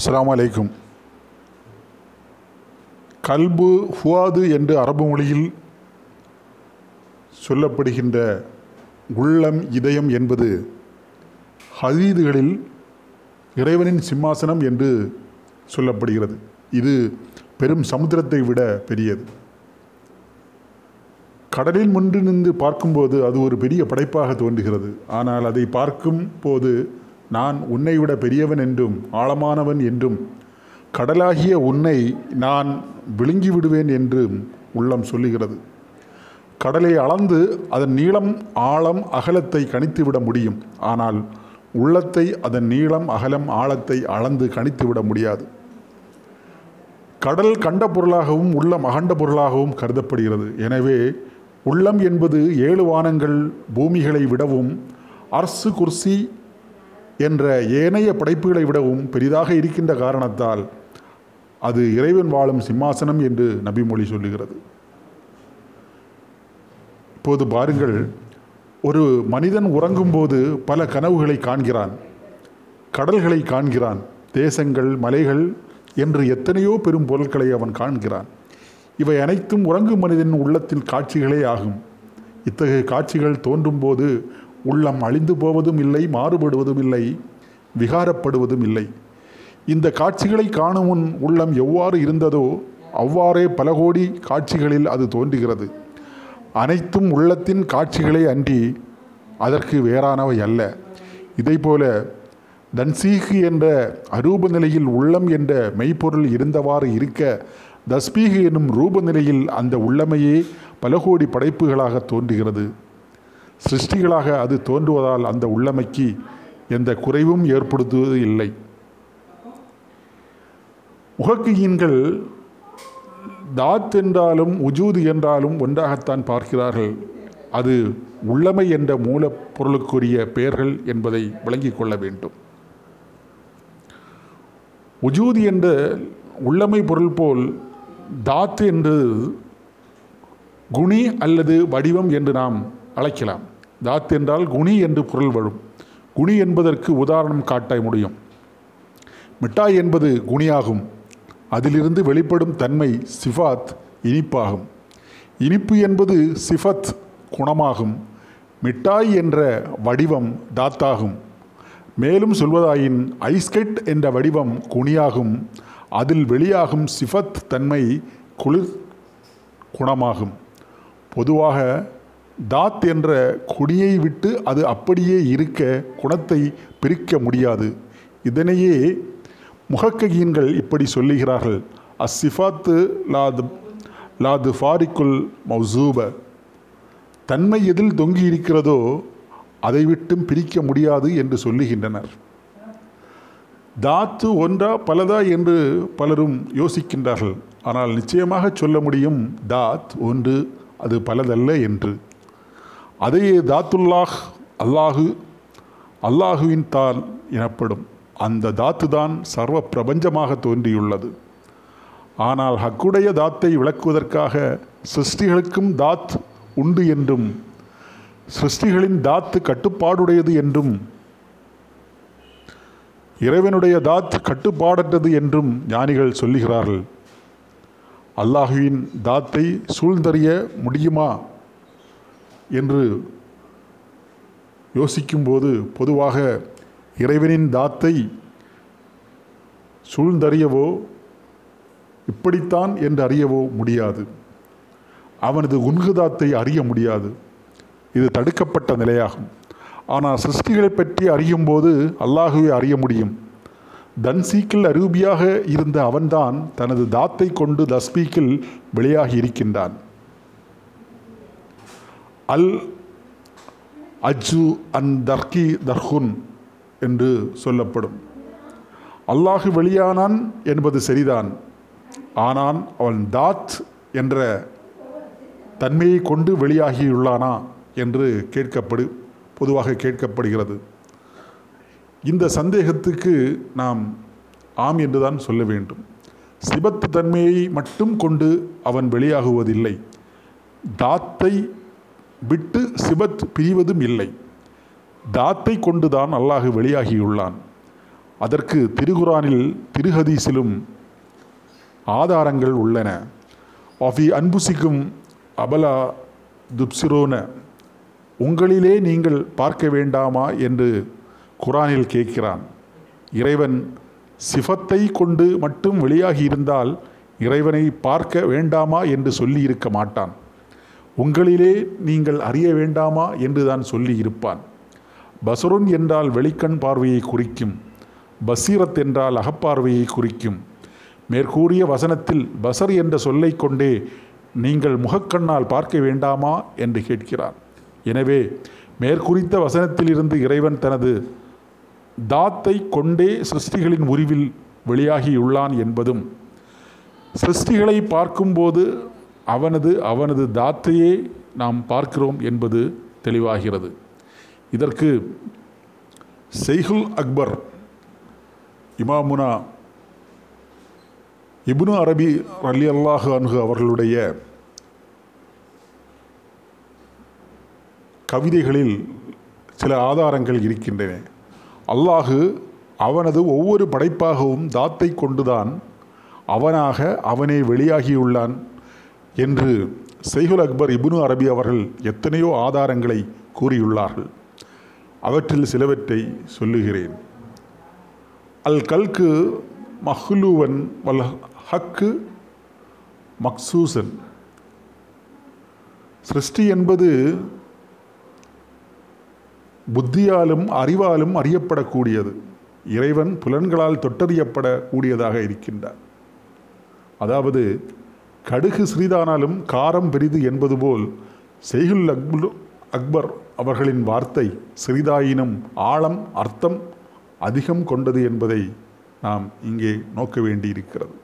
அஸ்லாம் அலைக்கும். கல்பு ஃபுவாது என்று அரபு மொழியில் சொல்லப்படுகின்ற உள்ளம் இதயம் என்பது ஹதீதுகளில் இறைவனின் சிம்மாசனம் என்று சொல்லப்படுகிறது. இது பெரும் சமுத்திரத்தை விட பெரியது. கடலில் முன்று நின்று பார்க்கும்போது அது ஒரு பெரிய படைப்பாக தோன்றுகிறது. ஆனால் அதை பார்க்கும் போது நான் உன்னை விட பெரியவன் என்றும் ஆழமானவன் என்றும் கடலாகிய உன்னை நான் விழுங்கி விடுவேன் என்றும் உள்ளம் சொல்லுகிறது. கடலை அளந்து அதன் நீளம் ஆழம் அகலத்தை கணித்து விட முடியும். ஆனால் உள்ளத்தை அதன் நீளம் அகலம் ஆழத்தை அளந்து கணித்து விட முடியாது. கடல் கண்ட பொருளாகவும் உள்ளம் அகண்ட பொருளாகவும் கருதப்படுகிறது. எனவே உள்ளம் என்பது ஏழு வானங்கள் பூமிகளை விடவும் அரசு குர்சி என்ற ஏனைய படைப்புகளை விடவும் பெரிதாக இருக்கின்ற காரணத்தால் அது இறைவன் வாழும் சிம்மாசனம் என்று நபிமொழி சொல்லுகிறது. இப்போது பாருங்கள் ஒரு மனிதன் உறங்கும்போது பல கனவுகளை காண்கிறான் கடல்களை காண்கிறான் தேசங்கள் மலைகள் என்று எத்தனையோ பெரும் பொருட்களை அவன் காண்கிறான். இவை அனைத்தும் உறங்கும் மனிதன் உள்ளத்தின் காட்சிகளே ஆகும். இத்தகைய காட்சிகள் தோன்றும்போது உள்ளம் அழிந்து போவதும் இல்லை மாறுபடுவதும் இல்லை விகாரப்படுவதும் இல்லை. இந்த காட்சிகளை காணும் முன் உள்ளம் எவ்வாறு இருந்ததோ அவ்வாறே பல கோடி காட்சிகளில் அது தோன்றுகிறது. அனைத்தும் உள்ளத்தின் காட்சிகளே அன்றி அதற்கு வேறானவை அல்ல. இதைப்போல தன்சீகு என்ற அரூப நிலையில் உள்ளம் என்ற மெய்ப்பொருள் இருந்தவாறு இருக்க தஸ்பீகு என்னும் ரூப நிலையில் அந்த உள்ளமையே பல கோடி படைப்புகளாக தோன்றுகிறது. சிருஷ்டிகளாக அது தோன்றுவதால் அந்த உள்ளமைக்கு எந்த குறைவும் ஏற்படுத்துவது இல்லை. முகக்கியன்கள் தாத் என்றாலும் உஜூது என்றாலும் ஒன்றாகத்தான் பார்க்கிறார்கள். அது உள்ளமை என்ற மூலப்பொருளுக்குரிய பெயர்கள் என்பதை விளங்கிக் கொள்ள வேண்டும். உஜூது என்ற உள்ளமை பொருள் போல் தாத் என்று குணி அல்லது வடிவம் என்று நாம் அழைக்கலாம். தாத் என்றால் குணி என்று பொருள் வரும். குணி என்பதற்கு உதாரணம் காட்ட முடியும். மிட்டாய் என்பது குணியாகும். அதிலிருந்து வெளிப்படும் தன்மை சிஃபாத் இனிப்பாகும். இனிப்பு என்பது சிஃபத் குணமாகும். மிட்டாய் என்ற வடிவம் தாத்தாகும். மேலும் சொல்வதாயின் ஐஸ்கெட் என்ற வடிவம் குணியாகும். அதில் வெளியாகும் சிஃபத் தன்மை குளிர் குணமாகும். பொதுவாக தாத் என்ற குடியை விட்டு அது அப்படியே இருக்க குணத்தை பிரிக்க முடியாது. இதனையே முகக்ககீன்கள் இப்படி சொல்லுகிறார்கள். அசிஃபாத்து லாது லாது ஃபாரிக்குல் மௌசூப. தன்மை எதில் தொங்கி இருக்கிறதோ அதை விட்டும் பிரிக்க முடியாது என்று சொல்லுகின்றனர். தாத்து ஒன்றா பலதா என்று பலரும் யோசிக்கின்றார்கள். ஆனால் நிச்சயமாக சொல்ல முடியும் தாத் ஒன்று அது பலதல்ல என்று. அதையே தாத்துல்லாஹ் அல்லாஹு அல்லாஹுவின் தால் எனப்படும் அந்த தாத்து தான் சர்வ பிரபஞ்சமாக தோன்றியுள்ளது. ஆனால் ஹக்குடைய தாத்தை விளக்குவதற்காக சிருஷ்டிகளுக்கும் தாத் உண்டு என்றும் சிருஷ்டிகளின் தாத்து கட்டுப்பாடுடையது என்றும் இறைவனுடைய தாத் கட்டுப்பாடற்றது என்றும் ஞானிகள் சொல்லுகிறார்கள். அல்லாஹுவின் தாத்தை சூழ்ந்தறிய முடியுமா? என்று யோசிக்கும்போது பொதுவாக இறைவனின் தாத்தை சூழ்ந்தறியவோ இப்படித்தான் என்று அறியவோ முடியாது. அவனது உன்குதாத்தை அறிய முடியாது. இது தடுக்கப்பட்ட நிலையாகும். ஆனால் சிருஷ்டிகளை பற்றி அறியும் போது அல்லாஹுவை அறிய முடியும். தன்சீக்கில் அரூபியாக இருந்த அவன்தான் தனது தாத்தை கொண்டு தஸ்பீக்கில் வெளியாகி இருக்கின்றான். அல் அஜு அன் தர்கி தர்ஹுன் என்று சொல்லப்படும். அல்லாஹு வெளியானான் என்பது சரிதான். ஆனால் அவன் தாத் என்ற தன்மையை கொண்டு வெளியாகியுள்ளானா என்று கேட்கப்படு பொதுவாக கேட்கப்படுகிறது. இந்த சந்தேகத்துக்கு நாம் ஆம் என்றுதான் சொல்ல வேண்டும். சிபத்து தன்மையை மட்டும் கொண்டு அவன் வெளியாகுவதில்லை. தாத்தை விட்டு சிபத் பிரிவதும் இல்லை. தாத்தை கொண்டுதான் அல்லாஹ் வெளியாகியுள்ளான். அதற்கு திருகுரானில் திருஹதீஸிலும் ஆதாரங்கள் உள்ளன. ஆஃபி அன்புசிக்கும் அபலா துப்சிரோன உங்களிலே நீங்கள் பார்க்க வேண்டாமா? என்று குரானில் கேட்கிறான். இறைவன் சிஃபத்தை கொண்டு மட்டும் வெளியாகி இருந்தால் இறைவனை பார்க்க வேண்டாமா? என்று சொல்லியிருக்க மாட்டான். உங்களிலே நீங்கள் அறிய வேண்டாமா என்று தான் சொல்லி இருப்பான். பசருன் என்றால் வெளிக்கண் பார்வையை குறிக்கும் பசீரத் என்றால் அகப்பார்வையை குறிக்கும். மேற்கூறிய வசனத்தில் பசர் என்ற சொல்லை கொண்டே நீங்கள் முகக்கண்ணால் பார்க்க வேண்டாமா என்று கேட்கிறார். எனவே மேற்குறித்த வசனத்திலிருந்து இறைவன் தனது தாத்தை கொண்டே சிருஷ்டிகளின் உருவில் வெளியாகியுள்ளான் என்பதும் சிருஷ்டிகளை பார்க்கும்போது அவனது அவனது தாத்தையே நாம் பார்க்கிறோம் என்பது தெளிவாகிறது. இதற்கு செய்குல் அக்பர் இமாமுனா இப்னு அரபி அலி அல்லாஹு அன்ஹு அவர்களுடைய கவிதைகளில் சில ஆதாரங்கள் இருக்கின்றன. அல்லாஹு அவனது ஒவ்வொரு படைப்பாகவும் தாத்தை கொண்டுதான் அவனாக அவனே வெளியாகியுள்ளான். என்று செய்குல் அக்பர் இபுனு அரபி அவர்கள் எத்தனையோ ஆதாரங்களை கூறியுள்ளார்கள். அவற்றில் சிலவற்றை சொல்லுகிறேன். அல் கல்கு மஹ்லூவன் வல் ஹக்கு மக்சூசன். சிருஷ்டி என்பது புத்தியாலும் அறிவாலும் அறியப்படக்கூடியது. இறைவன் புலன்களால் தொட்டறியப்படக்கூடியதாக இருக்கின்றார். அதாவது கடுகு சிறிதானாலும் காரம் பெரிது என்பது போல் செய்குல் அக்புல் அக்பர் அவர்களின் வார்த்தை சிறிதாயினும் ஆழம் அர்த்தம் அதிகம் கொண்டது என்பதை நாம் இங்கே நோக்க வேண்டியிருக்கிறது.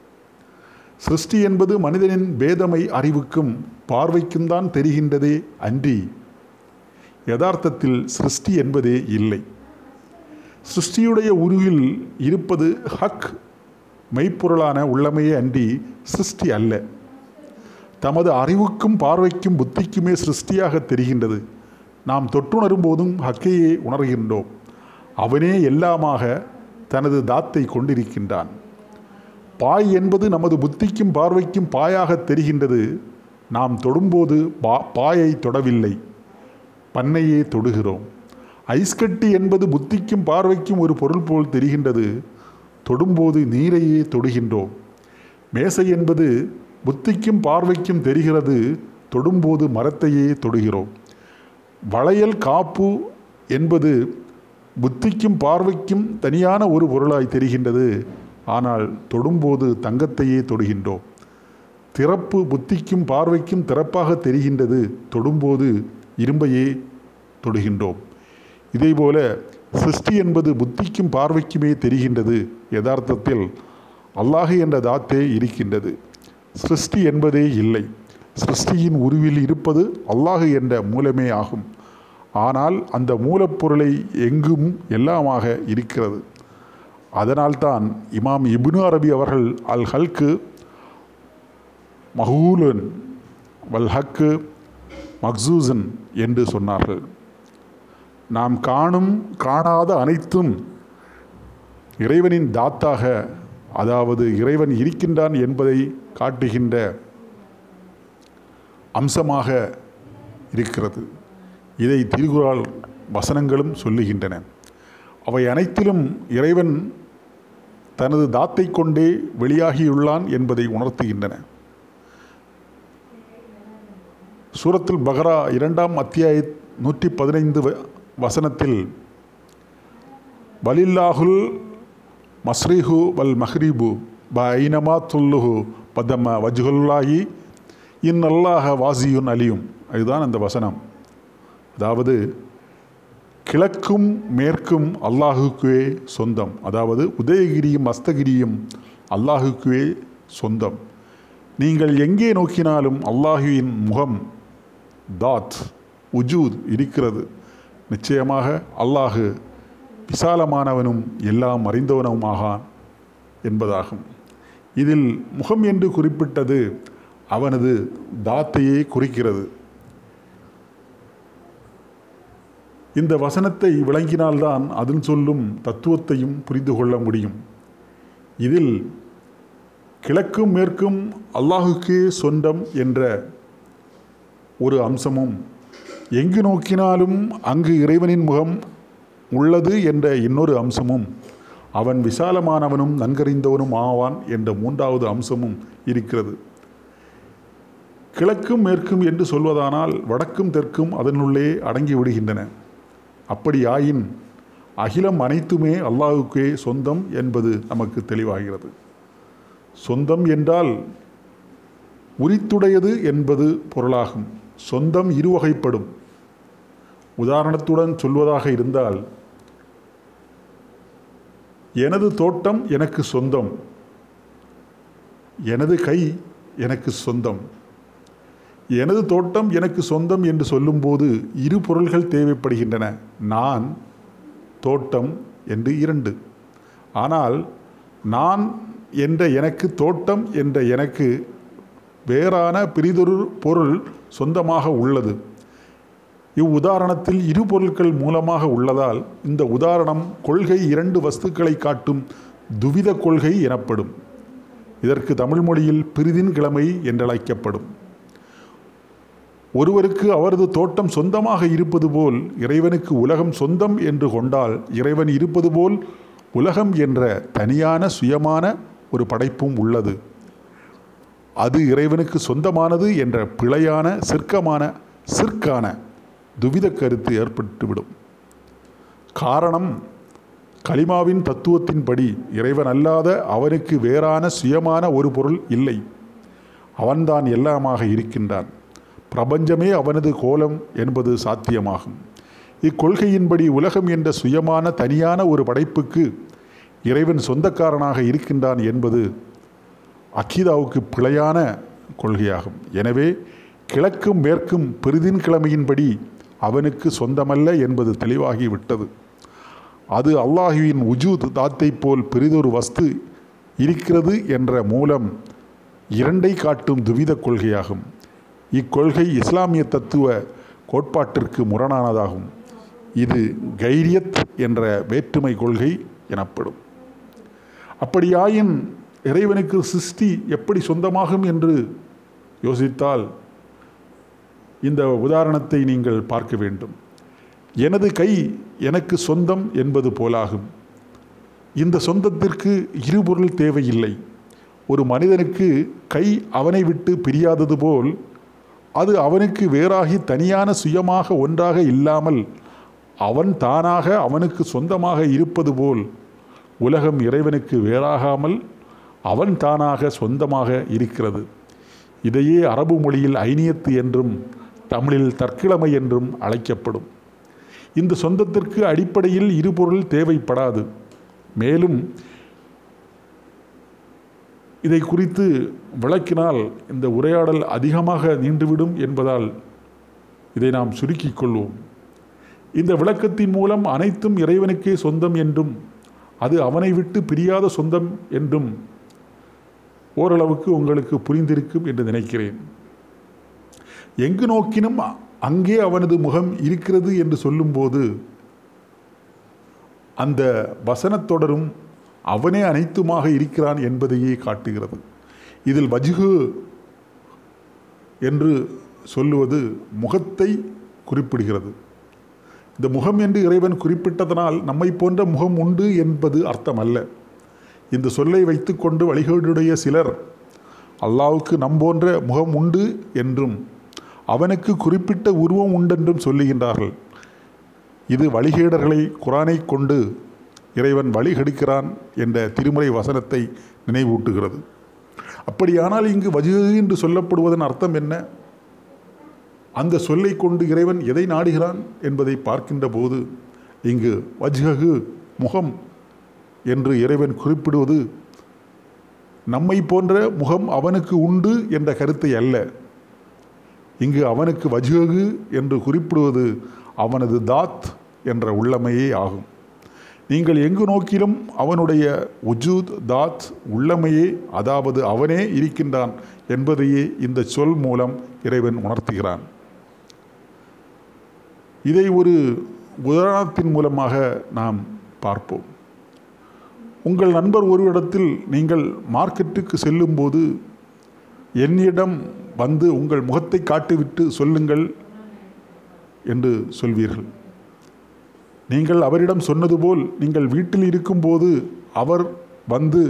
சிருஷ்டி என்பது மனிதனின் பேதமை அறிவுக்கும் பார்வைக்கும் தான் தெரிகின்றதே அன்றி யதார்த்தத்தில் சிருஷ்டி என்பதே இல்லை. சிருஷ்டியுடைய உருவில் இருப்பது ஹக் மெய்ப்பொருளான உள்ளமையே அன்றி சிருஷ்டி அல்ல. தமது அறிவுக்கும் பார்வைக்கும் புத்திக்குமே சிருஷ்டியாக தெரிகின்றது. நாம் தொற்றுணரும் போதும் ஹக்கையே உணர்கின்றோம். அவனே எல்லாமாக தனது தாத்தை கொண்டிருக்கின்றான். பாய் என்பது நமது புத்திக்கும் பார்வைக்கும் பாயாக தெரிகின்றது. நாம் தொடும்போது பா பாயை தொடவில்லை. பண்ணையே தொடுகிறோம். ஐஸ்கட்டி என்பது புத்திக்கும் பார்வைக்கும் ஒரு பொருள் போல் தெரிகின்றது. தொடும்போது நீரையே தொடுகின்றோம். மேசை என்பது புத்திக்கும் பார்வைக்கும் தெரிகிறது தொடும்போது மரத்தையே தொடுகிறோம். வளையல் காப்பு என்பது புத்திக்கும் பார்வைக்கும் தனியான ஒரு பொருளாய் தெரிகின்றது. ஆனால் தொடும்போது தங்கத்தையே தொடுகின்றோம். திறப்பு புத்திக்கும் பார்வைக்கும் திறப்பாக தெரிகின்றது. தொடும்போது இரும்பையே தொடுகின்றோம். இதேபோல சிருஷ்டி என்பது புத்திக்கும் பார்வைக்குமே தெரிகின்றது. யதார்த்தத்தில் அல்லாஹு என்ற தாத்தே இருக்கின்றது. சிருஷ்டி என்பதே இல்லை. சிருஷ்டியின் உருவில் இருப்பது அல்லாஹ் என்ற மூலமே ஆகும். ஆனால் அந்த மூலப்பொருளை எங்கும் எல்லாமாக இருக்கிறது. அதனால்தான் இமாம் இப்னு அரபி அவர்கள் அல் ஹல்கு மஹூலன் வல் ஹக்கு மக்சூசன் என்று சொன்னார்கள். நாம் காணும் காணாத அனைத்தும் இறைவனின் தாத்தாக அதாவது இறைவன் இருக்கின்றான் என்பதை காட்டுகின்ற அம்சமாக இருக்கிறது. இதை திருக்குறள் வசனங்களும் சொல்லுகின்றன. அவை அனைத்திலும் இறைவன் தனது தாத்தை கொண்டே வெளியாகியுள்ளான் என்பதை உணர்த்துகின்றன. சூரத்தில் பஹரா இரண்டாம் அத்தியாய நூற்றி பதினைந்து வசனத்தில் வலில்லாஹுல் மஸ்ரிஹு வல் மஹ்ரீபு ப ஐனமா துல்லுஹு பதம வஜ்ஹுல்லாஹி இன் அல்லாஹ வாசியுன் அலியும் அதுதான் அந்த வசனம் அதாவது கிழக்கும் மேற்கும் அல்லாஹுக்குவே சொந்தம் அதாவது உதயகிரியும் அஸ்தகிரியும் அல்லாஹுக்குவே சொந்தம் நீங்கள் எங்கே நோக்கினாலும் அல்லாஹுவின் முகம் தாத் உஜூத் இருக்கிறது நிச்சயமாக அல்லாஹு விசாலமானவனும் எல்லாம் அறிந்தவனுமாகான் என்பதாகும். இதில் முகம் என்று குறிப்பிட்டது அவனது தாத்தையே குறிக்கிறது. இந்த வசனத்தை விளங்கினால்தான் அதன் சொல்லும் தத்துவத்தையும் புரிந்து கொள்ள முடியும். இதில் கிழக்கும் மேற்கும் அல்லாஹுக்கே சொந்தம் என்ற ஒரு அம்சமும் எங்கு நோக்கினாலும் அங்கு இறைவனின் முகம் உள்ளது என்ற இன்னொரு அம்சமும் அவன் விசாலமானவனும் நன்கறிந்தவனும் ஆவான் என்ற மூன்றாவது அம்சமும் இருக்கிறது. கிழக்கும் மேற்கும் என்று சொல்வதானால் வடக்கும் தெற்கும் அதனுள்ளே அடங்கி விடுகின்றன அப்படியாயின் அகிலம் அனைத்துமே அல்லாஹுக்கே சொந்தம் என்பது நமக்கு தெளிவாகிறது. சொந்தம் என்றால் உரித்துடையது என்பது பொருளாகும். சொந்தம் இருவகைப்படும். உதாரணத்துடன் சொல்வதாக இருந்தால் எனது தோட்டம் எனக்கு சொந்தம். எனது கை எனக்கு சொந்தம். எனது தோட்டம் எனக்கு சொந்தம் என்று சொல்லும்போது இரு பொருள்கள் தேவைப்படுகின்றன. நான் தோட்டம் என்று இரண்டு. ஆனால் நான் என்ற எனக்கு தோட்டம் என்ற எனக்கு வேறான பிரிதொரு பொருள் சொந்தமாக உள்ளது. இவ்வுதாரணத்தில் இரு பொருட்கள் மூலமாக உள்ளதால் இந்த உதாரணம் கொள்கை இரண்டு வஸ்துக்களை காட்டும் துவித கொள்கை எனப்படும். இதற்கு தமிழ் மொழியில் பிரிதின் கிழமை என்றழைக்கப்படும். ஒருவருக்கு அவரது தோட்டம் சொந்தமாக இருப்பது போல் இறைவனுக்கு உலகம் சொந்தம் என்று கொண்டால் இறைவன் இருப்பது போல் உலகம் என்ற தனியான சுயமான ஒரு படைப்பும் உள்ளது. அது இறைவனுக்கு சொந்தமானது என்ற பிழையான சிற்கமான சிற்கான துவித கருத்து ஏற்பட்டுவிடும். காரணம் கலிமாவின் தத்துவத்தின்படி இறைவன் அல்லாத அவனுக்கு வேறான சுயமான ஒரு பொருள் இல்லை. அவன்தான் எல்லாமாக இருக்கின்றான். பிரபஞ்சமே அவனது கோலம் என்பது சாத்தியமாகும். இக்கொள்கையின்படி உலகம் என்ற சுயமான தனியான ஒரு படைப்புக்கு இறைவன் சொந்தக்காரனாக இருக்கின்றான் என்பது அக்கீதாவுக்கு பிழையான கொள்கையாகும். எனவே கிழக்கும் மேற்கும் பெரிதின் கிழமையின்படி அவனுக்கு சொந்தமல்ல என்பது தெளிவாகிவிட்டது. அது அல்லாஹுவின் உஜூத் தாத்தை போல் பெரிதொரு வஸ்து இருக்கிறது என்ற மூலம் இரண்டை காட்டும் துவித கொள்கையாகும். இக்கொள்கை இஸ்லாமிய தத்துவ கோட்பாட்டிற்கு முரணானதாகும். இது கைரியத் என்ற வேற்றுமை கொள்கை எனப்படும். அப்படியாயின் இறைவனுக்கு சிருஷ்டி எப்படி சொந்தமாகும் என்று யோசித்தால் இந்த உதாரணத்தை நீங்கள் பார்க்க வேண்டும். எனது கை எனக்கு சொந்தம் என்பது போலாகும். இந்த சொந்தத்திற்கு இருபொருள் தேவையில்லை. ஒரு மனிதனுக்கு கை அவனை விட்டு பிரியாதது போல் அது அவனுக்கு வேறாகி தனியான சுயமாக ஒன்றாக இல்லாமல் அவன் தானாக அவனுக்கு சொந்தமாக இருப்பது போல் உலகம் இறைவனுக்கு வேறாகாமல் அவன் தானாக சொந்தமாக இருக்கிறது. இதையே அரபு மொழியில் ஐனியத்து என்றும் தமிழில் தற்கிழமை என்றும் அழைக்கப்படும். இந்த சொந்தத்திற்கு அடிப்படையில் இருபொருள் தேவைப்படாது. மேலும் இதை குறித்து விளக்கினால் இந்த உரையாடல் அதிகமாக நீண்டுவிடும் என்பதால் இதை நாம் சுருக்கிக் கொள்வோம். இந்த விளக்கத்தின் மூலம் அனைத்தும் இறைவனுக்கே சொந்தம் என்றும் அது அவனை விட்டு பிரியாத சொந்தம் என்றும் ஓரளவுக்கு உங்களுக்கு புரிந்திருக்கும் என்று நினைக்கிறேன். எங்கு நோக்கினும் அங்கே அவனது முகம் இருக்கிறது என்று சொல்லும்போது அந்த வசனத்தொடரும் அவனே அனைத்துமாக இருக்கிறான் என்பதையே காட்டுகிறது. இதில் வஜுகு என்று சொல்லுவது முகத்தை குறிப்பிடுகிறது. இந்த முகம் என்று இறைவன் குறிப்பிட்டதனால் நம்மை போன்ற முகம் உண்டு என்பது அர்த்தம் அல்ல இந்த சொல்லை வைத்துக்கொண்டு வழிகளுடைய சிலர் அல்லாவுக்கு நம் போன்ற முகம் உண்டு என்றும் அவனுக்கு குறிப்பிட்ட உருவம் உண்டென்றும் சொல்லுகின்றார்கள். இது வழிகேடர்களை குரானை கொண்டு இறைவன் வழிகெடுக்கிறான் என்ற திருமுறை வசனத்தை நினைவூட்டுகிறது. அப்படியானால் இங்கு வஜு என்று சொல்லப்படுவதன் அர்த்தம் என்ன? அந்த சொல்லை கொண்டு இறைவன் எதை நாடுகிறான் என்பதை பார்க்கின்ற போது இங்கு வஜ்ஹகு முகம் என்று இறைவன் குறிப்பிடுவது நம்மை போன்ற முகம் அவனுக்கு உண்டு என்ற கருத்தை அல்ல. இங்கு அவனுக்கு வஜ்ஹகு என்று குறிப்பிடுவது அவனது தாத் என்ற உள்ளமையே ஆகும். நீங்கள் எங்கு நோக்கிலும் அவனுடைய உஜூத் தாத் உள்ளமையே அதாவது அவனே இருக்கின்றான் என்பதையே இந்த சொல் மூலம் இறைவன் உணர்த்துகிறான். இதை ஒரு உதாரணத்தின் மூலமாக நாம் பார்ப்போம். உங்கள் நண்பர் ஒரு இடத்தில் நீங்கள் மார்க்கெட்டுக்கு செல்லும்போது என்னிடம் வந்து உங்கள் முகத்தை காட்டிவிட்டு சொல்லுங்கள் என்று சொல்வீர்கள். நீங்கள் அவரிடம் சொன்னது போல் நீங்கள் வீட்டில் இருக்கும்போது அவர் வந்து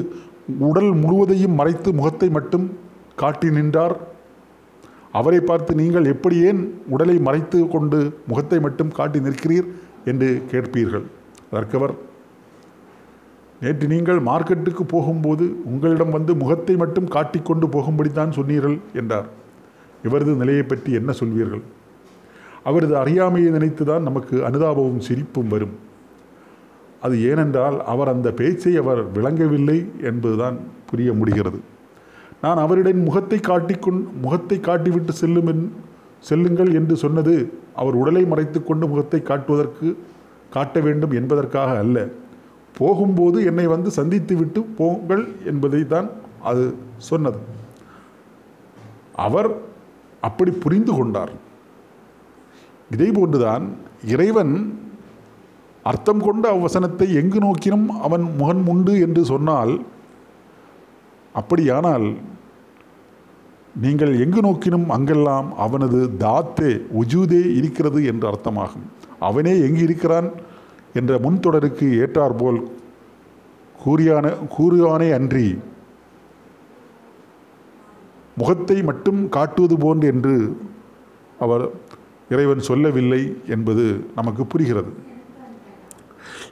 உடல் முழுவதையும் மறைத்து முகத்தை மட்டும் காட்டி நின்றார். அவரை பார்த்து நீங்கள் எப்படி ஏன் உடலை மறைத்து கொண்டு முகத்தை மட்டும் காட்டி நிற்கிறீர் என்று கேட்பீர்கள். அதற்கவர் நேற்று நீங்கள் மார்க்கெட்டுக்கு போகும்போது உங்களிடம் வந்து முகத்தை மட்டும் காட்டிக்கொண்டு போகும்படித்தான் சொன்னீர்கள் என்றார். இவரது நிலையை பற்றி என்ன சொல்வீர்கள்? அவரது அறியாமையை நினைத்துதான் நமக்கு அனுதாபமும் சிரிப்பும் வரும். அது ஏனென்றால் அவர் அந்த பேச்சை அவர் விளங்கவில்லை என்பதுதான் புரிய முடிகிறது. நான் அவரிடம் முகத்தை காட்டிக்கொண் முகத்தை காட்டிவிட்டு செல்லும் என் செல்லுங்கள் என்று சொன்னது அவர் உடலை மறைத்துக்கொண்டு முகத்தை காட்டுவதற்கு காட்ட வேண்டும் என்பதற்காக அல்ல. போகும்போது என்னை வந்து சந்தித்து விட்டு போங்கள் என்பதை தான் அது சொன்னது. அவர் அப்படி புரிந்து கொண்டார். இதே போன்றுதான் இறைவன் அர்த்தம் கொண்ட அவ்வசனத்தை எங்கு நோக்கினும் அவன் முகன் உண்டு என்று சொன்னால் அப்படியானால் நீங்கள் எங்கு நோக்கினும் அங்கெல்லாம் அவனது தாத்தே உஜூதே இருக்கிறது என்று அர்த்தமாகும். அவனே எங்கு இருக்கிறான்? என்ற முன்தொடருக்கு ஏற்றாற்போல் கூறியான கூறுவானே அன்றி முகத்தை மட்டும் காட்டுவது போன்று என்று அவர் இறைவன் சொல்லவில்லை என்பது நமக்கு புரிகிறது.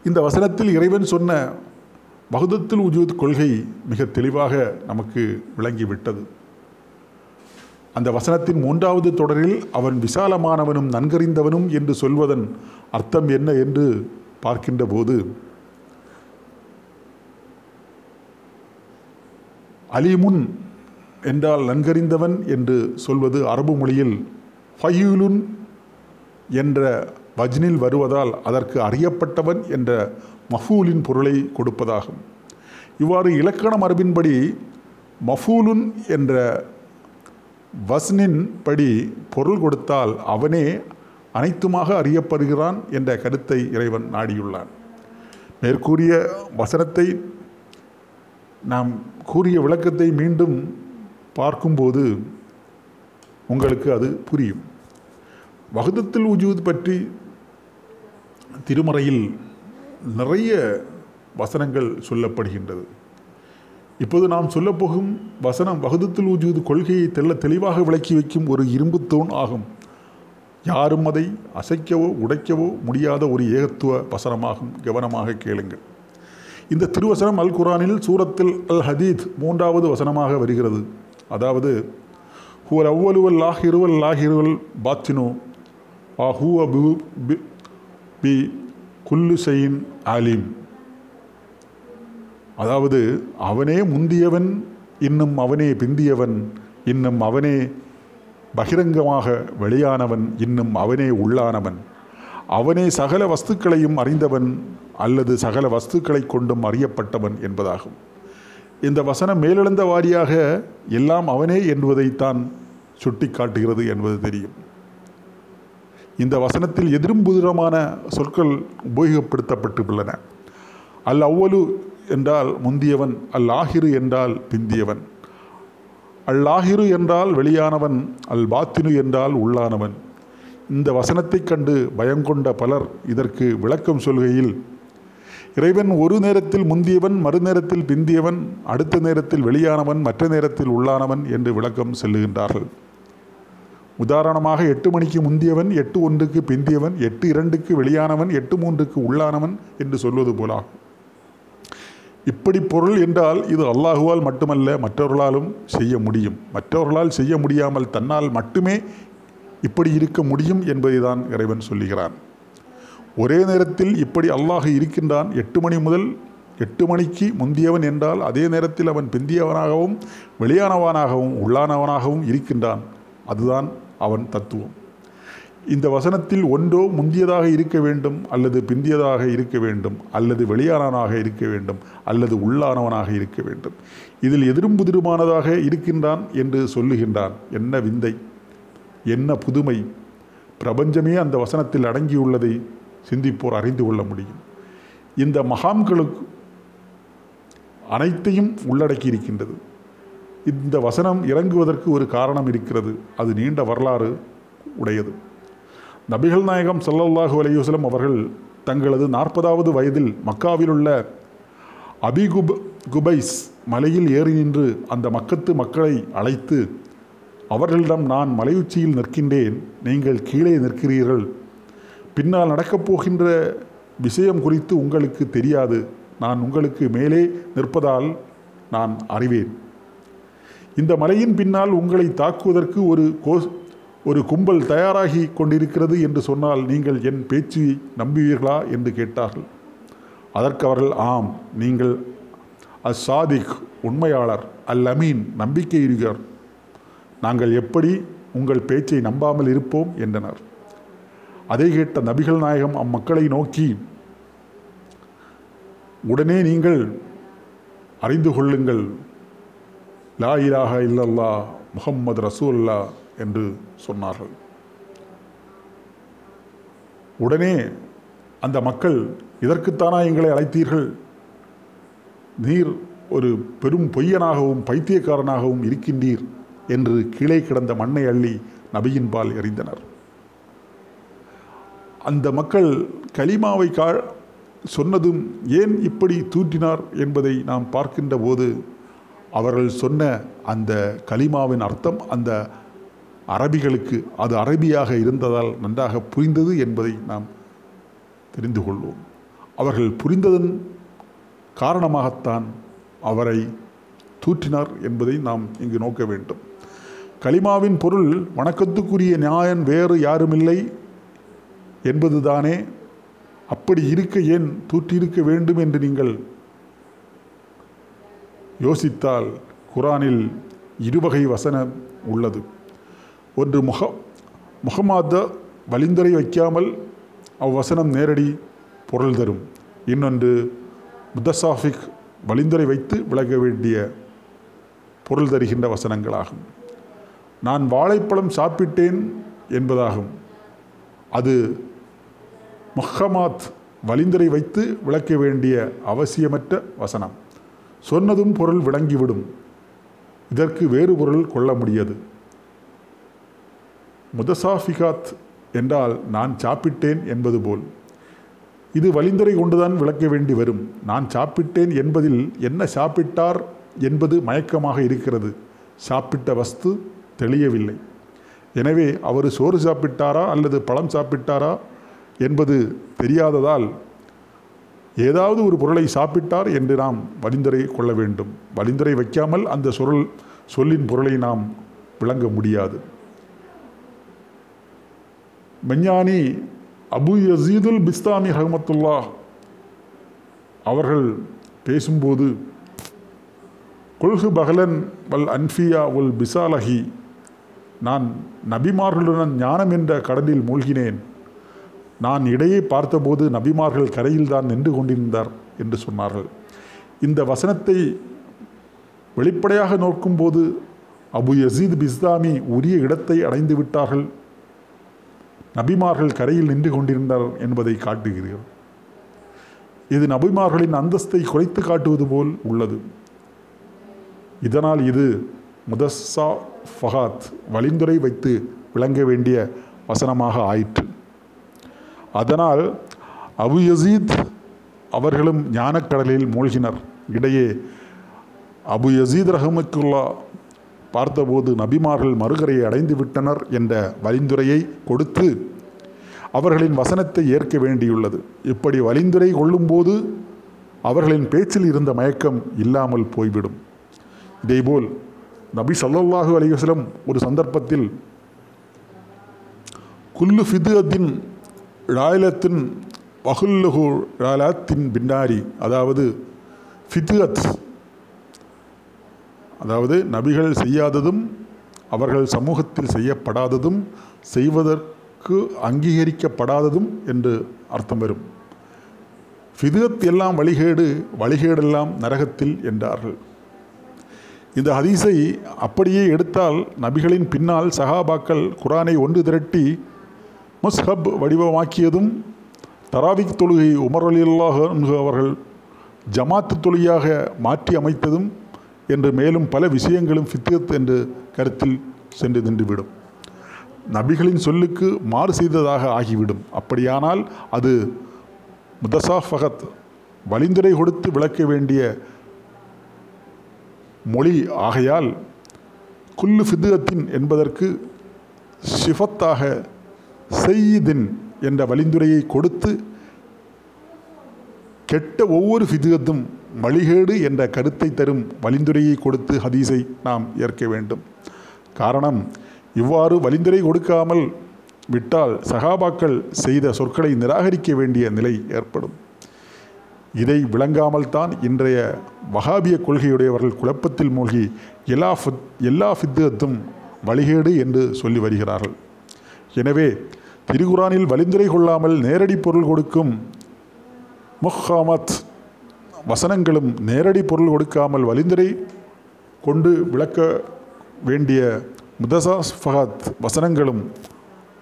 இந்த வசனத்தில் இறைவன் சொன்ன பகுதத்தில் உஜூத் கொள்கை மிக தெளிவாக நமக்கு விளங்கிவிட்டது. அந்த வசனத்தின் மூன்றாவது தொடரில் அவன் விசாலமானவனும் நன்கறிந்தவனும் என்று சொல்வதன் அர்த்தம் என்ன என்று பார்க்கின்ற போது அலிமுன் என்றால் நன்கறிந்தவன் என்று சொல்வது அரபு மொழியில் ஃபயூலுன் என்ற வஜ்னில் வருவதால் அதற்கு அறியப்பட்டவன் என்ற மஃபூலின் பொருளை கொடுப்பதாகும். இவ்வாறு இலக்கண மரபின்படி மஃபூலுன் என்ற வஸ்னின் படி பொருள் கொடுத்தால் அவனே அனைத்துமாக அறியப்படுகிறான் என்ற கருத்தை இறைவன் நாடியுள்ளான். மேற்கூறிய வசனத்தை நாம் கூறிய விளக்கத்தை மீண்டும் பார்க்கும்போது உங்களுக்கு அது புரியும். வகுதத்தில் உஜூத் பற்றி திருமறையில் நிறைய வசனங்கள் சொல்லப்படுகின்றது. இப்போது நாம் சொல்லப்போகும் வசனம் வகுதத்தில் உஜூது கொள்கையை தெல்ல தெளிவாக விளக்கி வைக்கும் ஒரு இரும்பு ஆகும். யாரும் அதை அசைக்கவோ உடைக்கவோ முடியாத ஒரு ஏகத்துவ வசனமாகும் கவனமாக கேளுங்கள். இந்த திருவசனம் அல் குரானில் சூரத்தில் அல் ஹதீத் மூன்றாவது வசனமாக வருகிறது. அதாவது ஹுவல் அவ்வலுவல் லாஹிருவல் லாஹிருவல் பாத்தினோ ஆ ஹூ அபு பி குல்லு செயின் ஆலீம். அதாவது அவனே முந்தியவன் இன்னும் அவனே பிந்தியவன் இன்னும் அவனே பகிரங்கமாக வெளியானவன் இன்னும் அவனே உள்ளானவன். அவனே சகல வஸ்துக்களையும் அறிந்தவன் அல்லது சகல வஸ்துக்களை கொண்டும் அறியப்பட்டவன் என்பதாகும். இந்த வசனம் மேலெழுந்த வாரியாக எல்லாம் அவனே என்பதைத்தான் சுட்டி காட்டுகிறது என்பது தெரியும். இந்த வசனத்தில் எதிர்புதிரமான சொற்கள் உபயோகப்படுத்தப்பட்டுள்ளன. அல் அவ்வலு என்றால் முந்தியவன் அல் ஆஹிரு என்றால் பிந்தியவன். அல் என்றால் வெளியானவன் அல் பாத்தினு என்றால் உள்ளானவன். இந்த வசனத்தைக் கண்டு பயங்கொண்ட பலர் இதற்கு விளக்கம் சொல்கையில் இறைவன் ஒரு நேரத்தில் முந்தியவன் மறுநேரத்தில் பிந்தியவன் அடுத்த நேரத்தில் வெளியானவன் மற்ற நேரத்தில் உள்ளானவன் என்று விளக்கம் செல்லுகின்றார்கள். உதாரணமாக எட்டு மணிக்கு முந்தியவன் எட்டு ஒன்றுக்கு பிந்தியவன் எட்டு இரண்டுக்கு வெளியானவன் எட்டு மூன்றுக்கு உள்ளானவன் என்று சொல்வது போலாகும். இப்படி பொருள் என்றால் இது அல்லாஹுவால் மட்டுமல்ல மற்றவர்களாலும் செய்ய முடியும். மற்றவர்களால் செய்ய முடியாமல் தன்னால் மட்டுமே இப்படி இருக்க முடியும் என்பதை தான் இறைவன் சொல்லுகிறான். ஒரே நேரத்தில் இப்படி அல்லாஹ் இருக்கின்றான். எட்டு மணி முதல் எட்டு மணிக்கு முந்தியவன் என்றால் அதே நேரத்தில் அவன் பிந்தியவனாகவும் வெளியானவனாகவும் உள்ளானவனாகவும் இருக்கின்றான். அதுதான் அவன் தத்துவம். இந்த வசனத்தில் ஒன்றோ முந்தியதாக இருக்க வேண்டும் அல்லது பிந்தியதாக இருக்க வேண்டும் அல்லது வெளியானவனாக இருக்க வேண்டும் அல்லது உள்ளானவனாக இருக்க வேண்டும். இதில் எதிரும்புதிருமானதாக இருக்கின்றான் என்று சொல்லுகின்றான். என்ன விந்தை? என்ன புதுமை? பிரபஞ்சமே அந்த வசனத்தில் அடங்கியுள்ளதை சிந்திப்போர் அறிந்து கொள்ள முடியும். இந்த மகாம்களுக்கு அனைத்தையும் உள்ளடக்கி இருக்கின்றது இந்த வசனம் இறங்குவதற்கு ஒரு காரணம் இருக்கிறது. அது நீண்ட வரலாறு உடையது. நபிகள் நாயகம் சல்லல்லாஹு அலையுஸ்லம் அவர்கள் தங்களது நாற்பதாவது வயதில் மக்காவிலுள்ள அபிகுப் குபைஸ் மலையில் ஏறி நின்று அந்த மக்கத்து மக்களை அழைத்து அவர்களிடம் நான் மலையுச்சியில் நிற்கின்றேன் நீங்கள் கீழே நிற்கிறீர்கள். பின்னால் நடக்கப் போகின்ற விஷயம் குறித்து உங்களுக்கு தெரியாது. நான் உங்களுக்கு மேலே நிற்பதால் நான் அறிவேன். இந்த மலையின் பின்னால் உங்களை தாக்குவதற்கு ஒரு கோஸ் ஒரு கும்பல் தயாராகி கொண்டிருக்கிறது என்று சொன்னால் நீங்கள் என் பேச்சு நம்புவீர்களா என்று கேட்டார்கள். அதற்கு அவர்கள் ஆம் நீங்கள் அஸ் சாதிக் உண்மையாளர் அல் அமீன் நம்பிக்கையுரியர் நாங்கள் எப்படி உங்கள் பேச்சை நம்பாமல் இருப்போம்? என்றனர். அதை கேட்ட நபிகள் நாயகம் அம்மக்களை நோக்கி உடனே நீங்கள் அறிந்து கொள்ளுங்கள். லா இலாஹா இல்லல்லா முகம்மது ரசூல்லா என்று சொன்னார்கள். உடனே அந்த மக்கள் இதற்குத்தானா எங்களை அழைத்தீர்கள்? நீர் ஒரு பெரும் பொய்யனாகவும் பைத்தியக்காரனாகவும் இருக்கின்றீர் என்று கீழே கிடந்த மண்ணை அள்ளி நபியின் பால் எறிந்தனர். அந்த மக்கள் கலிமாவை கா சொன்னதும் ஏன் இப்படி தூற்றினார் என்பதை நாம் பார்க்கின்ற போது அவர்கள் சொன்ன அந்த கலிமாவின் அர்த்தம் அந்த அரபிகளுக்கு அது அரபியாக இருந்ததால் நன்றாக புரிந்தது என்பதை நாம் தெரிந்து கொள்வோம். அவர்கள் புரிந்ததன் காரணமாகத்தான் அவரை தூற்றினார் என்பதை நாம் இங்கு நோக்க வேண்டும். கலிமாவின் பொருள் வணக்கத்துக்குரிய நியாயம் வேறு யாருமில்லை என்பதுதானே. அப்படி இருக்க ஏன் தூற்றியிருக்க வேண்டும் என்று நீங்கள் யோசித்தால் குரானில் இருவகை வசனம் உள்ளது. ஒன்று முக முகமாத வழிந்துரை வைக்காமல் அவ்வசனம் நேரடி பொருள் தரும். இன்னொன்று முத்தசாஃபிக் வழிந்துரை வைத்து விளக்க வேண்டிய பொருள் தருகின்ற வசனங்களாகும். நான் வாழைப்பழம் சாப்பிட்டேன் என்பதாகும். அது முஹமாத் வழிந்துரை வைத்து விளக்க வேண்டிய அவசியமற்ற வசனம். சொன்னதும் பொருள் விளங்கிவிடும். இதற்கு வேறு பொருள் கொள்ள முடியாது. முதசாஃபிகாத் என்றால் நான் சாப்பிட்டேன் என்பது போல். இது வழிந்துரை கொண்டுதான் விளக்க வேண்டி வரும். நான் சாப்பிட்டேன் என்பதில் என்ன சாப்பிட்டார் என்பது மயக்கமாக இருக்கிறது. சாப்பிட்ட வஸ்து தெளியவில்லை. எனவே அவர் சோறு சாப்பிட்டாரா அல்லது பழம் சாப்பிட்டாரா என்பது தெரியாததால் ஏதாவது ஒரு பொருளை சாப்பிட்டார் என்று நாம் வழிந்துரை கொள்ள வேண்டும். வழிந்துரை வைக்காமல் அந்த சொல் சொல்லின் பொருளை நாம் விளங்க முடியாது. மெஞ்ஞானி அபு யசீதுல் பிஸ்தாமி ஹஹமத்துல்லா அவர்கள் பேசும்போது கொள்கு பகலன் வல் அன்ஃபியா உல் பிசாலஹி நான் நபிமார்களுடன் ஞானம் என்ற கடலில் மூழ்கினேன். நான் இடையே பார்த்தபோது நபிமார்கள் கரையில்தான் நின்று கொண்டிருந்தார் என்று சொன்னார்கள். இந்த வசனத்தை வெளிப்படையாக நோக்கும்போது அபு யசீத் பிஸ்தாமி உரிய இடத்தை அடைந்து விட்டார்கள். நபிமார்கள் கரையில் நின்று கொண்டிருந்தார் என்பதை காட்டுகிறீர்கள். இது நபிமார்களின் அந்தஸ்தை குறைத்து காட்டுவது போல் உள்ளது. இதனால் இது முதஸ்ஸா ஃபஹாத் வழிந்துரை வைத்து விளங்க வேண்டிய வசனமாக ஆயிற்று. அதனால் அபு யசீத் அவர்களும் ஞானக்கடலில் மூழ்கினர். இடையே அபு யசீத் ரஹமத்துல்லா பார்த்தபோது நபிமார்கள் மறுகரையை அடைந்து விட்டனர் என்ற வழிந்துரையை கொடுத்து அவர்களின் வசனத்தை ஏற்க வேண்டியுள்ளது. இப்படி வழிந்துரை கொள்ளும்போது அவர்களின் பேச்சில் இருந்த மயக்கம் இல்லாமல் போய்விடும். இதேபோல் நபி ஸல்லல்லாஹு அலிவசலம் ஒரு சந்தர்ப்பத்தில் குல்லு ஃபிதுஅத்தின் ராயலத்தின் வகுல்லுகு ராலாத்தின் பின்னாரி அதாவது ஃபிதுஅத் அதாவது நபிகள் செய்யாததும் அவர்கள் சமூகத்தில் செய்யப்படாததும் செய்வதற்கு அங்கீகரிக்கப்படாததும் என்று அர்த்தம் வரும். ஃபிதுகத் எல்லாம் வழிகேடு வழிகேடெல்லாம் நரகத்தில் என்றார்கள். இந்த ஹதீஸை அப்படியே எடுத்தால் நபிகளின் பின்னால் சஹாபாக்கள் குரானை ஒன்று திரட்டி முஸ்ஹப் வடிவமாக்கியதும் தராவிக் தொழுகை உமர் அவர்கள் ஜமாத்து தொழுகையாக மாற்றி அமைத்ததும் என்று மேலும் பல விஷயங்களும் ஃபித்யத் என்று கருத்தில் சென்று நின்றுவிடும். நபிகளின் சொல்லுக்கு மாறு செய்ததாக ஆகிவிடும். அப்படியானால் அது முதசாஃபகத் வழிந்துரை கொடுத்து விளக்க வேண்டிய மொழி ஆகையால் குல்லு ஃபிதுகத்தின் என்பதற்கு ஷிஃபத்தாக செய்யிதின் என்ற வழிந்துரையை கொடுத்து கெட்ட ஒவ்வொரு ஃபிதுகத்தும் வழிகேடு என்ற கருத்தை தரும் வழிந்துரையை கொடுத்து ஹதீஸை நாம் ஏற்க வேண்டும். காரணம் இவ்வாறு வழிந்துரை கொடுக்காமல் விட்டால் சகாபாக்கள் செய்த சொற்களை நிராகரிக்க வேண்டிய நிலை ஏற்படும். இதை விளங்காமல் தான் இன்றைய வகாபிய கொள்கையுடையவர்கள் குழப்பத்தில் மூழ்கி எல்லா ஃபித் எல்லா ஃபித்தத்தும் வழிகேடு என்று சொல்லி வருகிறார்கள். எனவே திருகுரானில் வலிந்துரை கொள்ளாமல் நேரடி பொருள் கொடுக்கும் முஹாமத் வசனங்களும் நேரடி பொருள் கொடுக்காமல் வலிந்துரை கொண்டு விளக்க வேண்டிய முதசாஸ் ஃபஹத் வசனங்களும்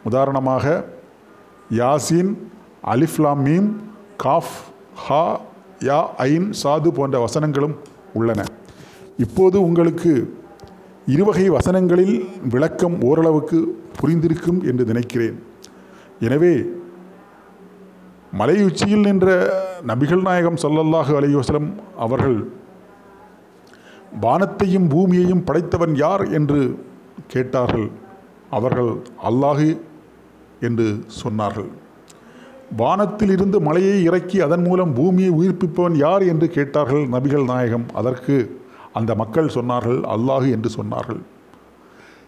உதாரணமாக யாசின் அலிஃப்லாம் மீம் காஃப் ஹா யா ஐன் சாது போன்ற வசனங்களும் உள்ளன. இப்போது உங்களுக்கு இருவகை வசனங்களில் விளக்கம் ஓரளவுக்கு புரிந்திருக்கும் என்று நினைக்கிறேன். எனவே மலையுச்சியில் நின்ற நபிகள் நாயகம் சொல்லல்லாஹு அலைஹி அவர்கள் வானத்தையும் பூமியையும் படைத்தவன் யார் என்று கேட்டார்கள். அவர்கள் அல்லாஹு என்று சொன்னார்கள். வானத்திலிருந்து மலையை இறக்கி அதன் மூலம் பூமியை உயிர்ப்பிப்பவன் யார் என்று கேட்டார்கள் நபிகள் நாயகம். அதற்கு அந்த மக்கள் சொன்னார்கள் அல்லாஹு என்று சொன்னார்கள்.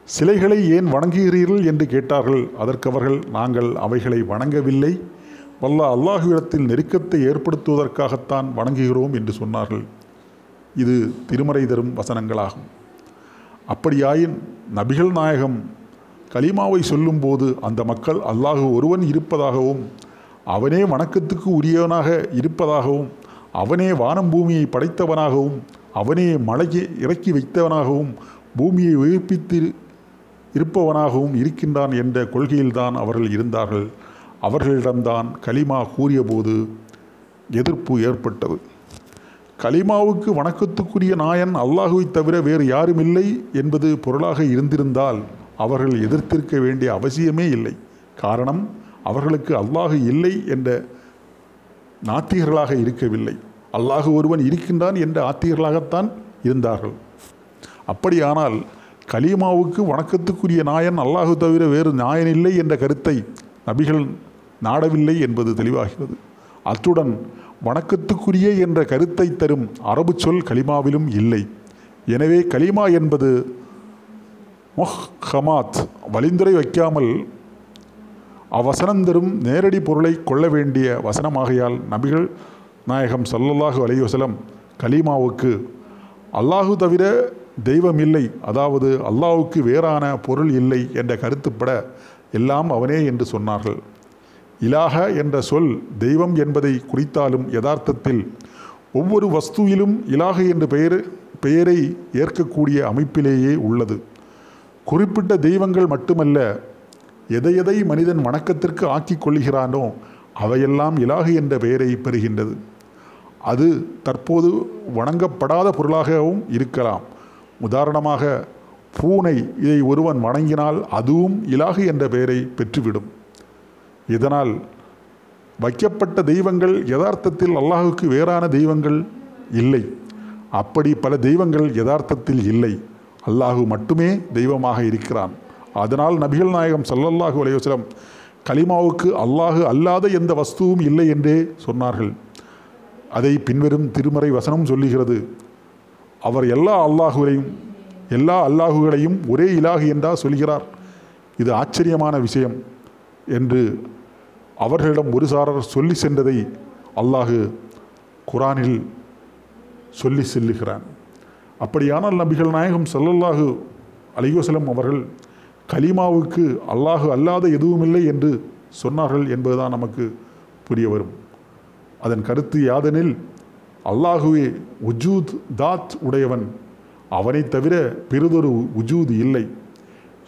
சிலைகளை ஏன் வணங்குகிறீர்கள்? என்று கேட்டார்கள். அதற்கு அவர்கள் நாங்கள் அவைகளை வணங்கவில்லை. வல்ல அல்லாஹுவிடத்தில் நெருக்கத்தை ஏற்படுத்துவதற்காகத்தான் வணங்குகிறோம் என்று சொன்னார்கள். இது திருமறை தரும் வசனங்களாகும். அப்படியாயின் நபிகள் நாயகம் கலிமாவை சொல்லும்போது அந்த மக்கள் அல்லாஹு ஒருவன் இருப்பதாகவும் அவனே வணக்கத்துக்கு உரியவனாக இருப்பதாகவும் அவனே வானம் பூமியை படைத்தவனாகவும் அவனே மலையை இறக்கி வைத்தவனாகவும் பூமியை உயிர்ப்பித்து இருப்பவனாகவும் இருக்கின்றான் என்ற கொள்கையில்தான் அவர்கள் இருந்தார்கள். அவர்களிடம்தான் கலிமா கூறியபோது எதிர்ப்பு ஏற்பட்டது. கலிமாவுக்கு வணக்கத்துக்குரிய நாயன் அல்லாஹுவை தவிர வேறு யாரும் இல்லை என்பது பொருளாக இருந்திருந்தால் அவர்கள் எதிர்த்திருக்க வேண்டிய அவசியமே இல்லை. காரணம் அவர்களுக்கு அல்லாஹு இல்லை என்ற நாத்திகர்களாக இருக்கவில்லை. அல்லாஹு ஒருவன் இருக்கின்றான் என்ற ஆத்திகர்களாகத்தான் இருந்தார்கள். அப்படியானால் கலீமாவுக்கு வணக்கத்துக்குரிய நாயன் அல்லாஹு தவிர வேறு நாயன் இல்லை என்ற கருத்தை நபிகள் நாடவில்லை என்பது தெளிவாகிறது. அத்துடன் வணக்கத்துக்குரிய என்ற கருத்தை தரும் அரபு சொல் கலிமாவிலும் இல்லை. எனவே கலிமா என்பது மொஹ் ஹமாத் வழிந்துரை வைக்காமல் அவ்வசனம் தரும் நேரடி பொருளை கொள்ள வேண்டிய வசனமாகையால் நபிகள் நாயகம் சல்லல்லாஹு அலைவசலம் கலீமாவுக்கு அல்லாஹு தவிர தெய்வம் இல்லை. அதாவது அல்லாஹுக்கு வேறான பொருள் இல்லை என்ற கருத்துப்பட எல்லாம் அவனே என்று சொன்னார்கள். இலாக என்ற சொல் தெய்வம் என்பதை குறித்தாலும் யதார்த்தத்தில் ஒவ்வொரு வஸ்துவிலும் இலாக என்ற பெயர் பெயரை ஏற்கக்கூடிய அமைப்பிலேயே உள்ளது. குறிப்பிட்ட தெய்வங்கள் மட்டுமல்ல எதை எதை மனிதன் வணக்கத்திற்கு ஆக்கிக் கொள்கிறானோ அவையெல்லாம் இலாகு என்ற பெயரை பெறுகின்றது. அது தற்போது வணங்கப்படாத பொருளாகவும் இருக்கலாம். உதாரணமாக பூனை இதை ஒருவன் வணங்கினால் அதுவும் இலாகு என்ற பெயரை பெற்றுவிடும். இதனால் வைக்கப்பட்ட தெய்வங்கள் யதார்த்தத்தில் அல்லாஹுக்கு வேறான தெய்வங்கள் இல்லை. அப்படி பல தெய்வங்கள் யதார்த்தத்தில் இல்லை. அல்லாஹு மட்டுமே தெய்வமாக இருக்கிறான். அதனால் நபிகள் நாயகம் சல்லல்லாஹு அலைவசலம் கலிமாவுக்கு அல்லாஹு அல்லாத எந்த வஸ்துவும் இல்லை என்றே சொன்னார்கள். அதை பின்வரும் திருமறை வசனம் சொல்லுகிறது. அவர் எல்லா அல்லாஹுவையும் எல்லா அல்லாஹுகளையும் ஒரே இலாகு என்றா சொல்கிறார். இது ஆச்சரியமான விஷயம் என்று அவர்களிடம் ஒரு சாரர் சொல்லி சென்றதை அல்லாஹு குரானில் சொல்லி செல்லுகிறான். அப்படியானால் நபிகள் நாயகம் சல்லல்லாஹு அலிகோசலம் அவர்கள் கலிமாவுக்கு அல்லாஹு அல்லாத எதுவுமில்லை என்று சொன்னார்கள் என்பதுதான் நமக்கு புரிய வரும். அதன் கருத்து யாதெனில் அல்லாஹுவே உஜூத் தாத் உடையவன் அவனை தவிர பெரிதொரு உஜூது இல்லை.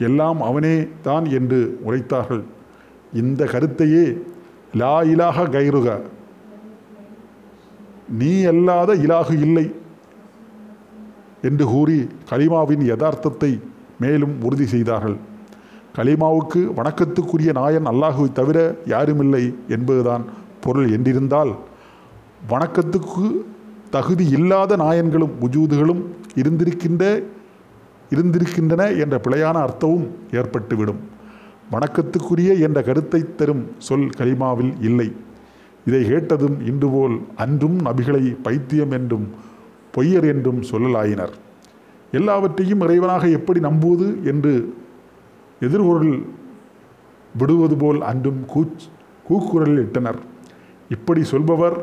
எல்லாம் அவனே தான் என்று உரைத்தார்கள். இந்த கருத்தையே லா இலாக கைருக நீ அல்லாத இலாகு இல்லை என்று கூறி கலிமாவின் யதார்த்தத்தை மேலும் உறுதி செய்தார்கள். கலிமாவுக்கு வணக்கத்துக்குரிய நாயன் அல்லாஹுவை தவிர யாருமில்லை என்பதுதான் பொருள் என்றிருந்தால் வணக்கத்துக்கு தகுதி இல்லாத நாயன்களும் உஜூதுகளும் இருந்திருக்கின்ற இருந்திருக்கின்றன என்ற பிழையான அர்த்தமும் ஏற்பட்டுவிடும். வணக்கத்துக்குரிய என்ற கருத்தை தரும் சொல் கலிமாவில் இல்லை. இதை கேட்டதும் இன்று போல் அன்றும் நபிகளை பைத்தியம் என்றும் பொய்யர் என்றும் சொல்லலாயினர். எல்லாவற்றையும் இறைவனாக எப்படி நம்புவது என்று எதிர்குரல் விடுவது போல் அன்றும் கூச் கூக்குரல் இட்டனர். இப்படி சொல்பவர்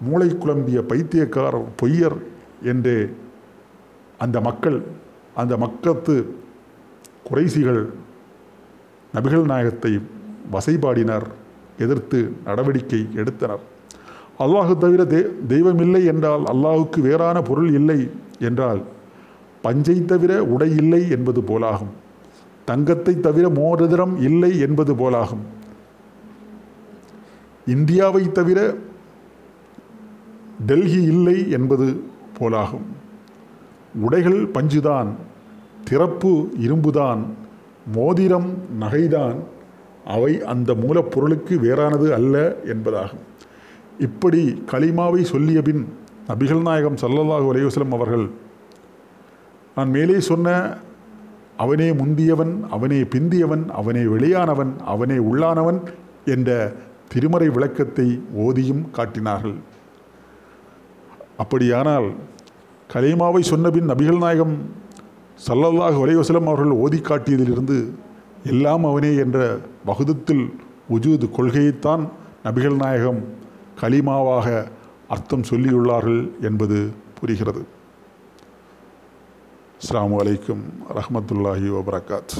மூளை குழம்பிய பைத்தியக்காரர் பொய்யர் என்று அந்த மக்கள் அந்த மக்கத்து குறைசிகள் நபிகள் நாயகத்தை வசைபாடினர் எதிர்த்து நடவடிக்கை எடுத்தனர். அல்லாஹு தவிர தெ தெய்வமில்லை என்றால் அல்லாஹுக்கு வேறான பொருள் இல்லை என்றால் பஞ்சை தவிர உடை இல்லை என்பது போலாகும். தங்கத்தை தவிர மோதிரம் இல்லை என்பது போலாகும். இந்தியாவை தவிர டெல்லி இல்லை என்பது போலாகும். உடைகள் பஞ்சுதான் திறப்பு இரும்புதான் மோதிரம் நகைதான் அவை அந்த மூலப்பொருளுக்கு வேறானது அல்ல என்பதாகும். இப்படி கலிமாவை சொல்லிய பின் நபிகள் நாயகம் சல்லல்லாஹு அலையுஸ்லம் அவர்கள் நான் மேலே சொன்ன அவனே முந்தியவன் அவனே பிந்தியவன் அவனே வெளியானவன் அவனே உள்ளானவன் என்ற திருமறை விளக்கத்தை ஓதியும் காட்டினார்கள். அப்படியானால் கலிமாவை சொன்னபின் நபிகள் நாயகம் சல்லல்லாஹ் வலைவசலம் அவர்கள் ஓதி காட்டியதிலிருந்து எல்லாம் அவனே என்ற வகுதத்தில் உஜூது கொள்கையைத்தான் நபிகள் நாயகம் கலிமாவாக அர்த்தம் சொல்லியுள்ளார்கள் என்பது புரிகிறது. அஸ்லாம் அலைக்கும் ரஹமத்துல்லாஹி வபரகாத்.